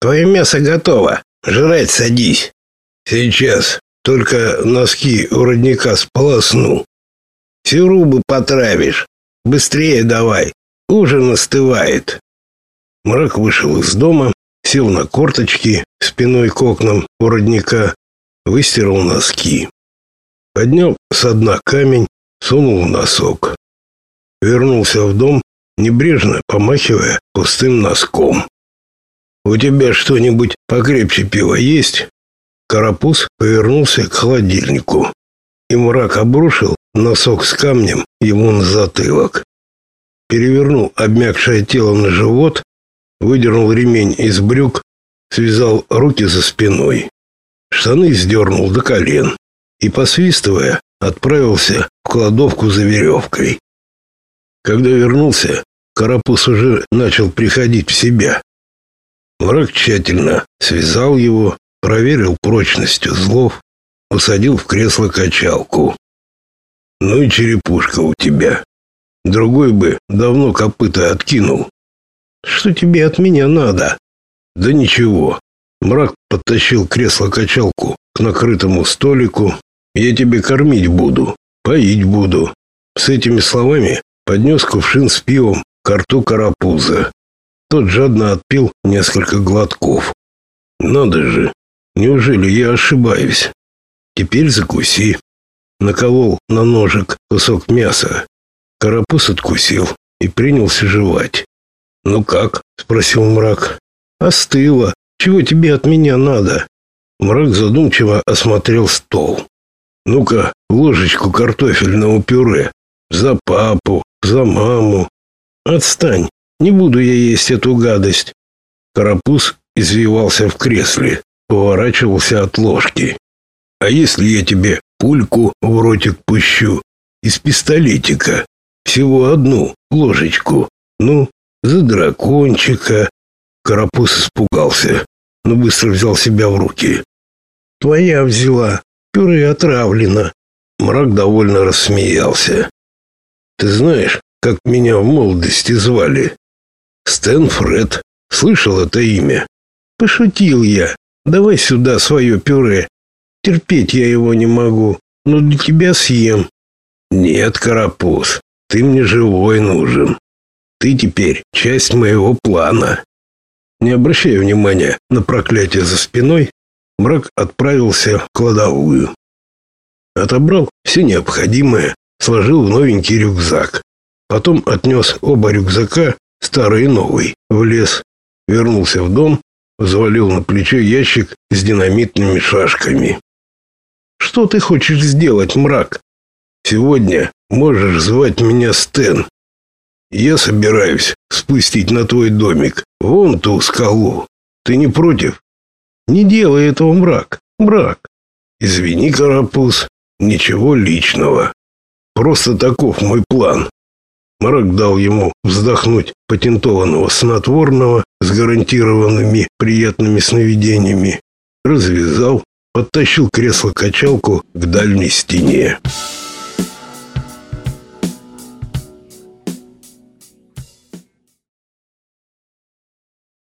Твое мясо готово. Жрать садись. Сейчас. Только носки у родника сполосну. Всю рубу потравишь. Быстрее давай. Ужин остывает. Мрак вышел из дома, сел на корточки спиной к окнам у родника, выстирал носки. Поднял со дна камень, сунул носок. Вернулся в дом, небрежно помахивая пустым носком. «У тебя что-нибудь покрепче пива есть?» Карапуз повернулся к холодильнику, и мрак обрушил носок с камнем ему на затылок. Перевернул обмякшее тело на живот, выдернул ремень из брюк, связал руки за спиной. Штаны сдернул до колен и, посвистывая, отправился в кладовку за веревкой. Когда вернулся, Карапуз уже начал приходить в себя. Враг тщательно связал его, проверил прочность узлов, усадил в кресло-качалку. Ну и черепушка у тебя. Другой бы давно копыта откинул. Что тебе от меня надо? Да ничего. Мрак подтащил кресло-качалку к накрытому столику. Я тебе кормить буду, поить буду. С этими словами поднес кувшин с пивом к рту карапуза. Тот жадно отпил несколько глотков. Надо же, неужели я ошибаюсь? Теперь закуси. Наколол на ножик кусок мяса. Карапуз откусил и принялся жевать. «Ну как?» — спросил мрак. «Остыло. Чего тебе от меня надо?» Мрак задумчиво осмотрел стол. «Ну-ка, ложечку картофельного пюре. За папу, за маму». «Отстань. Не буду я есть эту гадость. Карапуз извивался в кресле, поворачивался от ложки. А если я тебе пульку в ротик пущу из пистолетика? Всего одну ложечку. Ну, за дракончика. Карапуз испугался, но быстро взял себя в руки. Твоя взяла. Пюре отравлено. Мрак довольно рассмеялся. Ты знаешь, как меня в молодости звали? Стэн Фред. Слышал это имя? Пошутил я. Давай сюда свое пюре. Терпеть я его не могу, но для тебя съем. Нет, Карапуз, ты мне живой нужен. Ты теперь часть моего плана. Не обращая внимания на проклятие за спиной, мрак отправился в кладовую. Отобрал все необходимое, сложил в новенький рюкзак. Потом отнес оба рюкзака старый и новый, в лес, вернулся в дом, взвалил на плечо ящик с динамитными шашками. Что ты хочешь сделать, мрак? Сегодня можешь звать меня Стэн. Я собираюсь спустить на твой домик вон ту скалу. Ты не против? Не делай этого, мрак. Мрак. Извини, карапуз, ничего личного. Просто таков мой план. Марак дал ему вздохнуть патентованного снотворного с гарантированными приятными сновидениями, развязал, подтащил кресло-качалку к дальней стене.